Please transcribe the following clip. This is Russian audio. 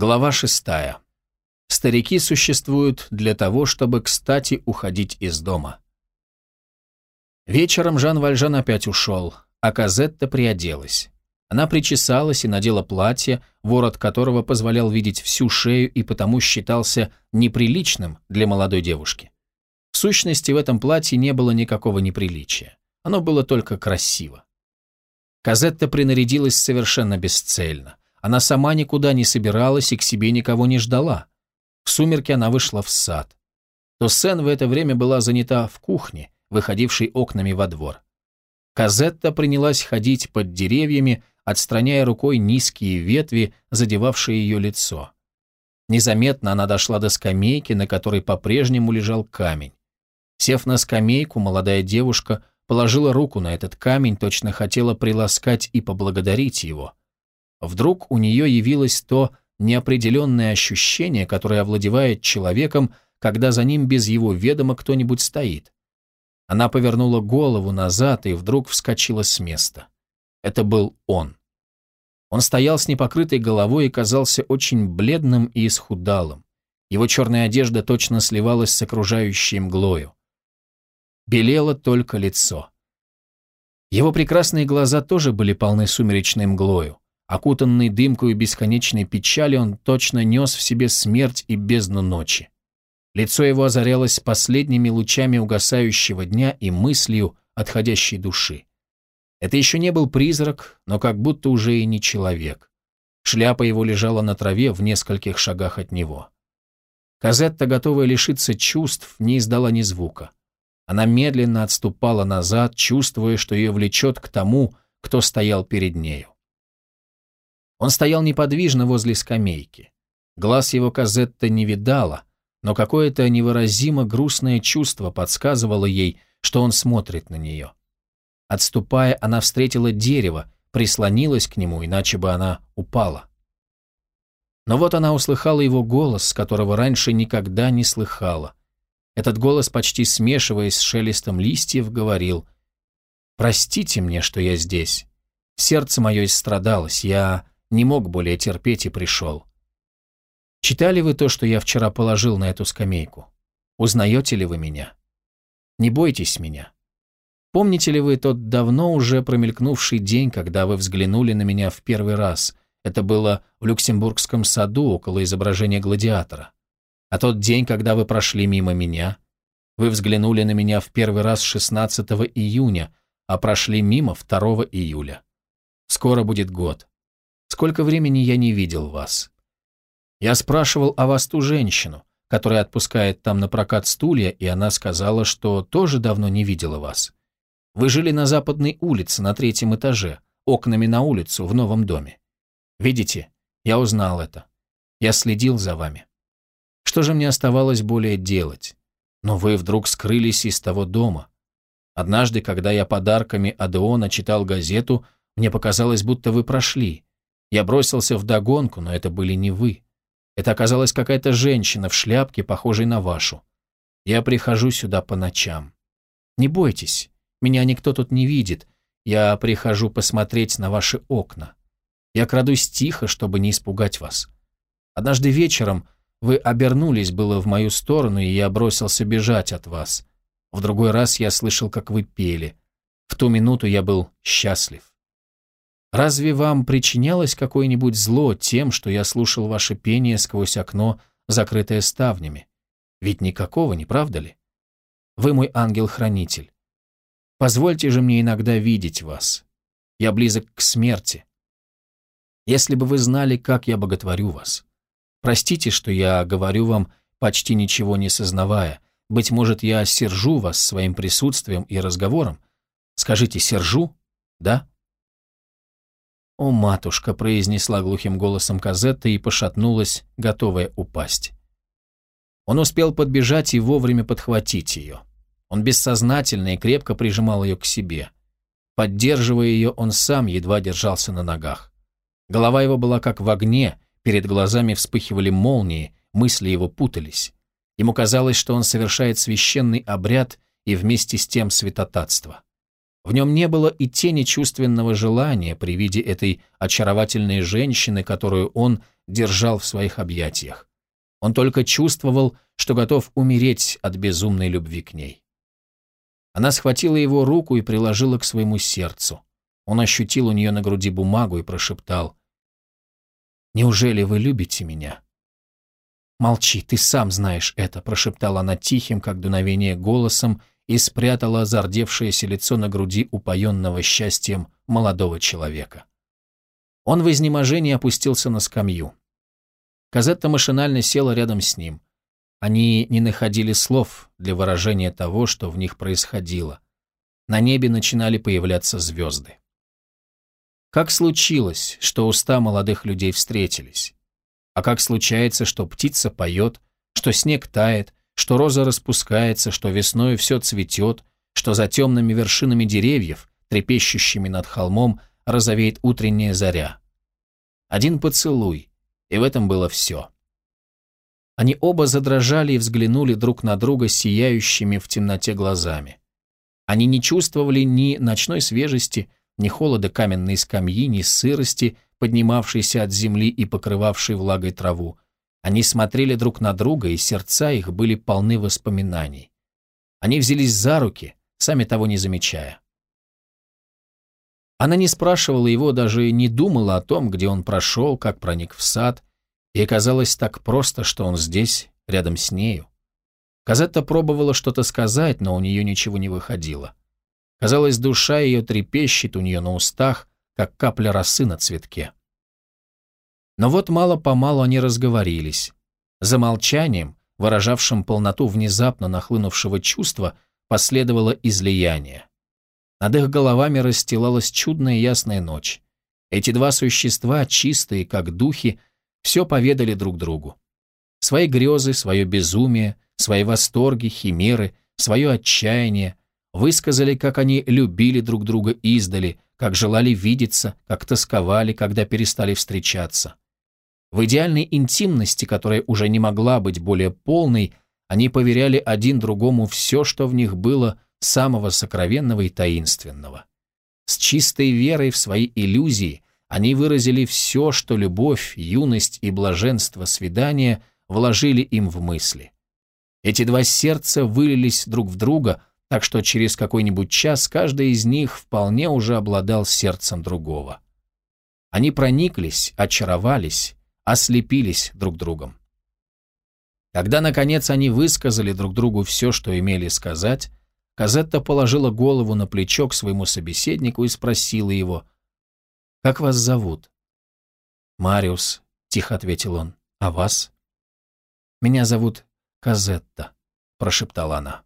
Глава шестая. Старики существуют для того, чтобы, кстати, уходить из дома. Вечером Жан Вальжан опять ушел, а Казетта приоделась. Она причесалась и надела платье, ворот которого позволял видеть всю шею и потому считался неприличным для молодой девушки. В сущности, в этом платье не было никакого неприличия. Оно было только красиво. Казетта принарядилась совершенно бесцельно. Она сама никуда не собиралась и к себе никого не ждала. В сумерки она вышла в сад. Тоссен в это время была занята в кухне, выходившей окнами во двор. Казетта принялась ходить под деревьями, отстраняя рукой низкие ветви, задевавшие ее лицо. Незаметно она дошла до скамейки, на которой по-прежнему лежал камень. Сев на скамейку, молодая девушка положила руку на этот камень, точно хотела приласкать и поблагодарить его. Вдруг у нее явилось то неопределенное ощущение, которое овладевает человеком, когда за ним без его ведома кто-нибудь стоит. Она повернула голову назад и вдруг вскочила с места. Это был он. Он стоял с непокрытой головой и казался очень бледным и исхудалым. Его черная одежда точно сливалась с окружающей мглою. Белело только лицо. Его прекрасные глаза тоже были полны сумеречной мглою. Окутанный дымкою бесконечной печали, он точно нес в себе смерть и бездну ночи. Лицо его озарялось последними лучами угасающего дня и мыслью отходящей души. Это еще не был призрак, но как будто уже и не человек. Шляпа его лежала на траве в нескольких шагах от него. Казетта, готовая лишиться чувств, не издала ни звука. Она медленно отступала назад, чувствуя, что ее влечет к тому, кто стоял перед нею. Он стоял неподвижно возле скамейки. Глаз его Казетта не видала, но какое-то невыразимо грустное чувство подсказывало ей, что он смотрит на нее. Отступая, она встретила дерево, прислонилась к нему, иначе бы она упала. Но вот она услыхала его голос, которого раньше никогда не слыхала. Этот голос, почти смешиваясь с шелестом листьев, говорил «Простите мне, что я здесь. Сердце мое истрадалось, я не мог более терпеть и пришел. Читали вы то, что я вчера положил на эту скамейку? Узнаете ли вы меня? Не бойтесь меня. Помните ли вы тот давно уже промелькнувший день, когда вы взглянули на меня в первый раз? Это было в Люксембургском саду около изображения гладиатора. А тот день, когда вы прошли мимо меня? Вы взглянули на меня в первый раз 16 июня, а прошли мимо 2 июля. Скоро будет год. Сколько времени я не видел вас. Я спрашивал о вас ту женщину, которая отпускает там на прокат стулья, и она сказала, что тоже давно не видела вас. Вы жили на западной улице, на третьем этаже, окнами на улицу, в новом доме. Видите, я узнал это. Я следил за вами. Что же мне оставалось более делать? Но вы вдруг скрылись из того дома. Однажды, когда я подарками Адеона читал газету, мне показалось, будто вы прошли. Я бросился в догонку, но это были не вы. Это оказалась какая-то женщина в шляпке, похожей на вашу. Я прихожу сюда по ночам. Не бойтесь, меня никто тут не видит. Я прихожу посмотреть на ваши окна. Я крадусь тихо, чтобы не испугать вас. Однажды вечером вы обернулись было в мою сторону, и я бросился бежать от вас. В другой раз я слышал, как вы пели. В ту минуту я был счастлив. Разве вам причинялось какое-нибудь зло тем, что я слушал ваше пение сквозь окно, закрытое ставнями? Ведь никакого, не правда ли? Вы мой ангел-хранитель. Позвольте же мне иногда видеть вас. Я близок к смерти. Если бы вы знали, как я боготворю вас. Простите, что я говорю вам, почти ничего не сознавая. Быть может, я сержу вас своим присутствием и разговором. Скажите, сержу? Да? «О, матушка!» – произнесла глухим голосом Казетта и пошатнулась, готовая упасть. Он успел подбежать и вовремя подхватить ее. Он бессознательно и крепко прижимал ее к себе. Поддерживая ее, он сам едва держался на ногах. Голова его была как в огне, перед глазами вспыхивали молнии, мысли его путались. Ему казалось, что он совершает священный обряд и вместе с тем святотатство. В нем не было и тени чувственного желания при виде этой очаровательной женщины, которую он держал в своих объятиях. Он только чувствовал, что готов умереть от безумной любви к ней. Она схватила его руку и приложила к своему сердцу. Он ощутил у нее на груди бумагу и прошептал. «Неужели вы любите меня?» «Молчи, ты сам знаешь это», — прошептала она тихим, как дуновение, голосом и спрятала зардевшееся лицо на груди упоенного счастьем молодого человека. Он в изнеможении опустился на скамью. Казетта машинально села рядом с ним. Они не находили слов для выражения того, что в них происходило. На небе начинали появляться звезды. Как случилось, что уста молодых людей встретились? А как случается, что птица поет, что снег тает, что роза распускается, что весной все цветет, что за темными вершинами деревьев, трепещущими над холмом, розовеет утренняя заря. Один поцелуй, и в этом было все. Они оба задрожали и взглянули друг на друга сияющими в темноте глазами. Они не чувствовали ни ночной свежести, ни холода каменной скамьи, ни сырости, поднимавшейся от земли и покрывавшей влагой траву, они смотрели друг на друга, и сердца их были полны воспоминаний. Они взялись за руки, сами того не замечая. Она не спрашивала его, даже не думала о том, где он прошел, как проник в сад, и казалось так просто, что он здесь, рядом с нею. Казетта пробовала что-то сказать, но у нее ничего не выходило. Казалось, душа ее трепещет у нее на устах, как капля росы на цветке. Но вот мало-помалу они разговорились. За молчанием, выражавшим полноту внезапно нахлынувшего чувства, последовало излияние. Над их головами расстилалась чудная ясная ночь. Эти два существа, чистые, как духи, все поведали друг другу. Свои грезы, свое безумие, свои восторги, химеры, свое отчаяние, высказали, как они любили друг друга издали, как желали видеться, как тосковали, когда перестали встречаться. В идеальной интимности, которая уже не могла быть более полной, они поверяли один другому все, что в них было самого сокровенного и таинственного. С чистой верой в свои иллюзии они выразили все, что любовь, юность и блаженство свидания вложили им в мысли. Эти два сердца вылились друг в друга, так что через какой-нибудь час каждый из них вполне уже обладал сердцем другого. Они прониклись, очаровались, ослепились друг другом. Когда, наконец, они высказали друг другу все, что имели сказать, Казетта положила голову на плечо к своему собеседнику и спросила его, «Как вас зовут?» «Мариус», — тихо ответил он, — «а вас?» «Меня зовут Казетта», — прошептала она.